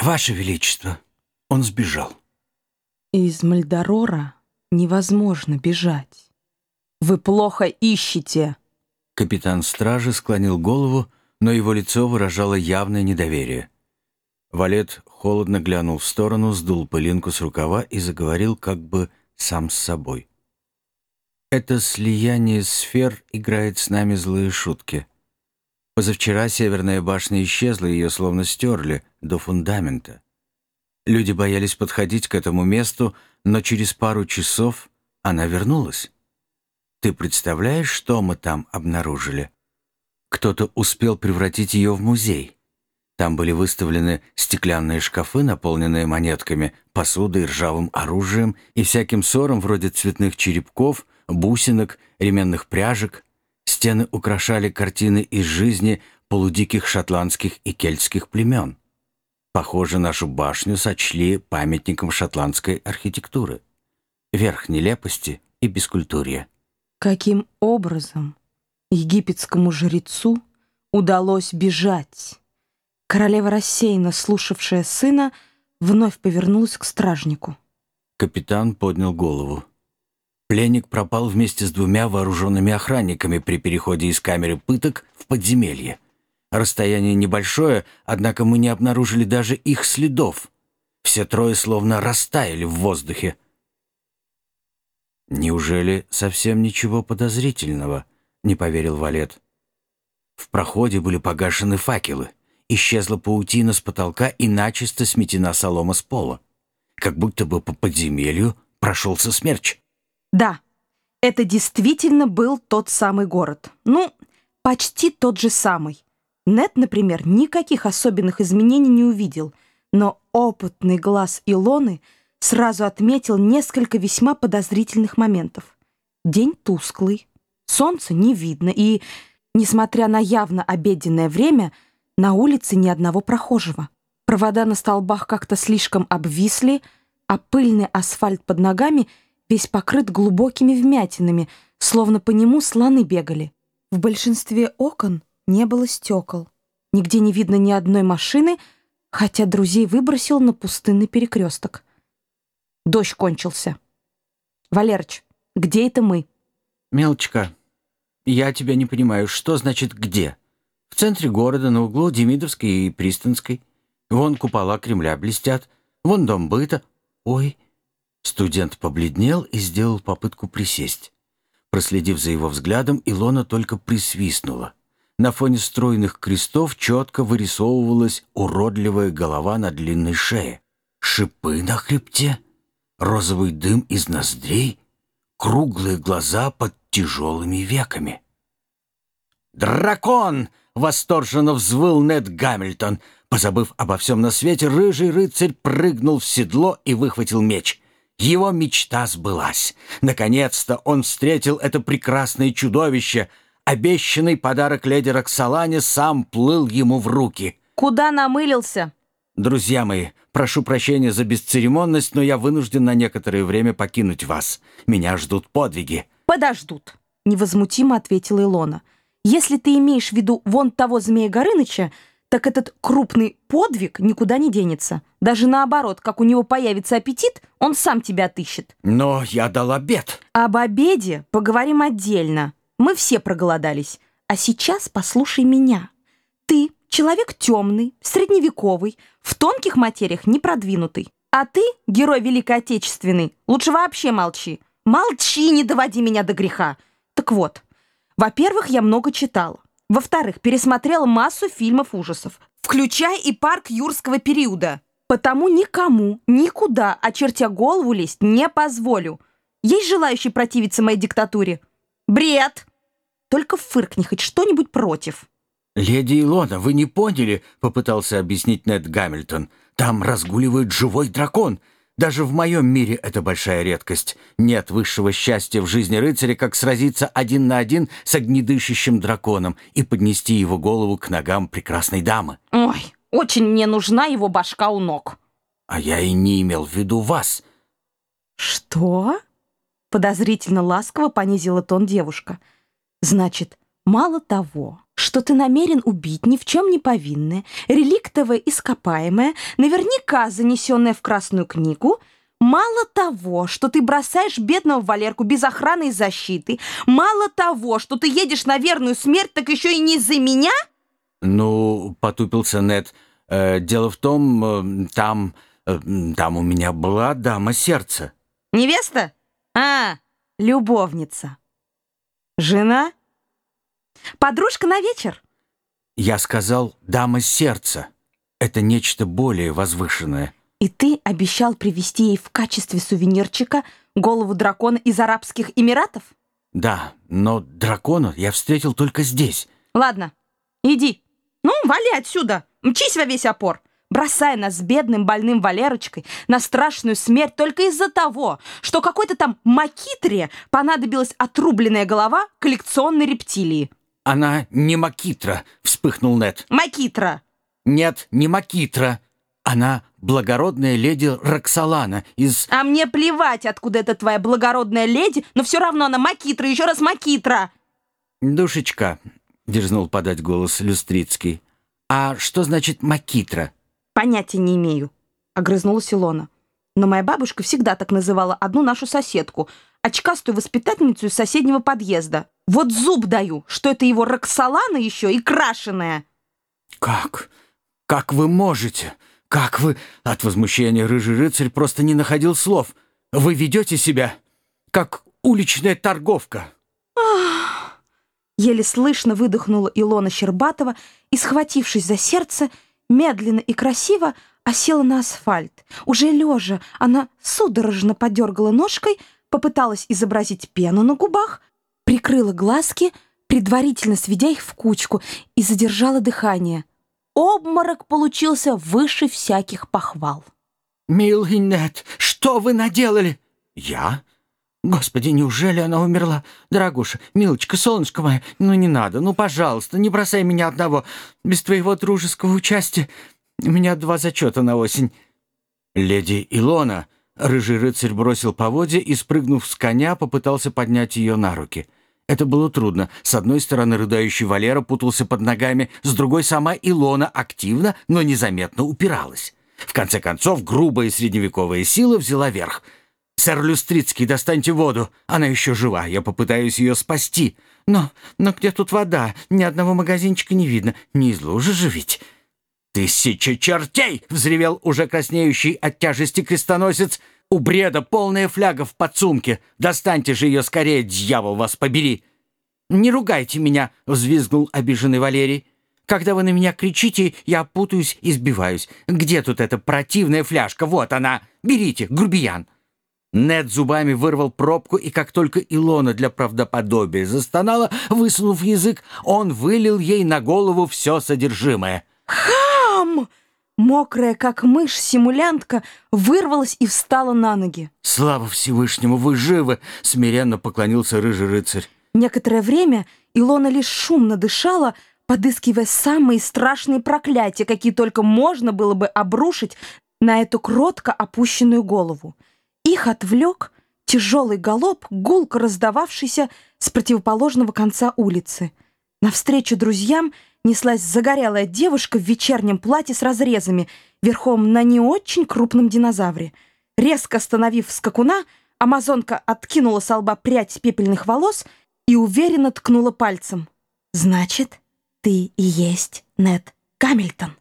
Ваше Величество, он сбежал. Из Мальдорора невозможно бежать. Вы плохо ищете. Капитан стражи склонил голову, но его лицо выражало явное недоверие. Валет холодно глянул в сторону, сдул пылинку с рукава и заговорил как бы сам с собой. «Это слияние сфер играет с нами злые шутки. Позавчера северная башня исчезла, ее словно стерли до фундамента. Люди боялись подходить к этому месту, но через пару часов она вернулась. Ты представляешь, что мы там обнаружили? Кто-то успел превратить ее в музей. Там были выставлены стеклянные шкафы, наполненные монетками, посудой, ржавым оружием и всяким ссором вроде цветных черепков, бусинок, ременных пряжек. Стены украшали картины из жизни полудиких шотландских и кельтских племен. Похоже, нашу башню сочли памятником шотландской архитектуры. Верх нелепости и бескультурья. Каким образом египетскому жрецу удалось бежать? Королева рассеянно слушавшая сына, вновь повернулась к стражнику. Капитан поднял голову. Пленник пропал вместе с двумя вооруженными охранниками при переходе из камеры пыток в подземелье. Расстояние небольшое, однако мы не обнаружили даже их следов. Все трое словно растаяли в воздухе. «Неужели совсем ничего подозрительного?» — не поверил Валет. В проходе были погашены факелы. Исчезла паутина с потолка и начисто сметена солома с пола. Как будто бы по подземелью прошелся смерч. Да, это действительно был тот самый город. Ну, почти тот же самый. Нет, например, никаких особенных изменений не увидел, но опытный глаз Илоны сразу отметил несколько весьма подозрительных моментов. День тусклый, солнца не видно, и, несмотря на явно обеденное время, на улице ни одного прохожего. Провода на столбах как-то слишком обвисли, а пыльный асфальт под ногами весь покрыт глубокими вмятинами, словно по нему слоны бегали. В большинстве окон не было стекол. Нигде не видно ни одной машины, хотя друзей выбросил на пустынный перекресток. Дождь кончился. «Валерыч, где это мы?» «Мелочка, я тебя не понимаю, что значит «где»?» «В центре города, на углу Демидовской и Пристанской. Вон купола Кремля блестят, вон дом быта. Ой!» Студент побледнел и сделал попытку присесть. Проследив за его взглядом, Илона только присвистнула. На фоне стройных крестов четко вырисовывалась уродливая голова на длинной шее. Шипы на хребте, розовый дым из ноздрей, круглые глаза под тяжелыми веками. «Дракон!» — восторженно взвыл Нед Гамильтон. Позабыв обо всем на свете, рыжий рыцарь прыгнул в седло и выхватил меч. Его мечта сбылась. Наконец-то он встретил это прекрасное чудовище — Обещанный подарок леди Роксолане сам плыл ему в руки. «Куда намылился?» «Друзья мои, прошу прощения за бесцеремонность, но я вынужден на некоторое время покинуть вас. Меня ждут подвиги». «Подождут», — невозмутимо ответила Илона. «Если ты имеешь в виду вон того змея Горыныча, так этот крупный подвиг никуда не денется. Даже наоборот, как у него появится аппетит, он сам тебя отыщет». «Но я дал обед». «Об обеде поговорим отдельно. Мы все проголодались. А сейчас послушай меня. Ты человек темный, средневековый, в тонких материях не продвинутый. А ты, герой Великой Отечественной, лучше вообще молчи. Молчи, не доводи меня до греха. Так вот, во-первых, я много читала. Во-вторых, пересмотрела массу фильмов ужасов, включая и парк юрского периода. Потому никому, никуда, очертя голову лезть не позволю. Есть желающие противиться моей диктатуре? Бред! Только фыркни хоть что-нибудь против». «Леди Илона, вы не поняли», — попытался объяснить Нед Гамильтон. «Там разгуливает живой дракон. Даже в моем мире это большая редкость. Нет высшего счастья в жизни рыцаря, как сразиться один на один с огнедышащим драконом и поднести его голову к ногам прекрасной дамы». «Ой, очень мне нужна его башка у ног». «А я и не имел в виду вас». «Что?» — подозрительно ласково понизила тон девушка. «Значит, мало того, что ты намерен убить ни в чем не повинное, реликтовое ископаемое, наверняка занесенное в Красную книгу, Мало того, что ты бросаешь бедного Валерку без охраны и защиты, мало того, что ты едешь на верную смерть, так еще и не из-за меня? Ну, потупился Нед. Э, дело в том, э, там, э, там у меня была дама сердца. Невеста? А, любовница. Жена? Подружка на вечер? Я сказал «дама сердца». Это нечто более возвышенное. И ты обещал привезти ей в качестве сувенирчика голову дракона из Арабских Эмиратов? Да, но дракона я встретил только здесь. Ладно, иди. Ну, вали отсюда. Мчись во весь опор. Бросай нас с бедным больным Валерочкой на страшную смерть только из-за того, что какой-то там Макитре понадобилась отрубленная голова коллекционной рептилии. «Она не Макитра», — вспыхнул Нет. «Макитра». «Нет, не Макитра. Она благородная леди Роксолана из...» «А мне плевать, откуда это твоя благородная леди, но все равно она Макитра, еще раз Макитра». «Душечка», — дерзнул подать голос Люстрицкий. «А что значит Макитра?» «Понятия не имею», — огрызнулась Илона. Но моя бабушка всегда так называла одну нашу соседку, очкастую воспитательницу из соседнего подъезда. Вот зуб даю, что это его Роксолана еще и крашеная. «Как? Как вы можете? Как вы...» От возмущения рыжий рыцарь просто не находил слов. «Вы ведете себя, как уличная торговка». Ах! Еле слышно выдохнула Илона Щербатова и, схватившись за сердце, медленно и красиво осела на асфальт. Уже лежа, она судорожно подергала ножкой, попыталась изобразить пену на губах, прикрыла глазки, предварительно сведя их в кучку, и задержала дыхание. Обморок получился выше всяких похвал. «Милый Нет, что вы наделали?» «Я? Господи, неужели она умерла? Дорогуша, милочка, солнышко мое, ну не надо, ну, пожалуйста, не бросай меня одного. Без твоего дружеского участия у меня два зачета на осень». «Леди Илона», — рыжий рыцарь бросил поводья и, спрыгнув с коня, попытался поднять ее на руки. Это было трудно. С одной стороны, рыдающий Валера путался под ногами, с другой сама Илона активно, но незаметно упиралась. В конце концов, грубая средневековая сила взяла верх. «Сэр Люстрицкий, достаньте воду. Она еще жива. Я попытаюсь ее спасти. Но, но где тут вода? Ни одного магазинчика не видно. Не из лужи же ведь». «Тысяча чертей!» — взревел уже краснеющий от тяжести крестоносец. «У бреда полная фляга в подсумке. Достаньте же ее скорее, дьявол вас побери!» «Не ругайте меня!» — взвизгнул обиженный Валерий. «Когда вы на меня кричите, я путаюсь и сбиваюсь. Где тут эта противная фляжка? Вот она! Берите, грубиян!» Нед зубами вырвал пробку, и как только Илона для правдоподобия застонала, высунув язык, он вылил ей на голову все содержимое. «Хам!» Мокрая, как мышь, симулянтка вырвалась и встала на ноги. «Слава Всевышнему, вы живы!» — смиренно поклонился рыжий рыцарь. Некоторое время Илона лишь шумно дышала, подыскивая самые страшные проклятия, какие только можно было бы обрушить на эту кротко опущенную голову. Их отвлек тяжелый галоп, гулко раздававшийся с противоположного конца улицы. Навстречу друзьям неслась загорелая девушка в вечернем платье с разрезами, верхом на не очень крупном динозавре. Резко остановив скакуна, амазонка откинула с лба прядь пепельных волос и уверенно ткнула пальцем. «Значит, ты и есть Нед Гамильтон».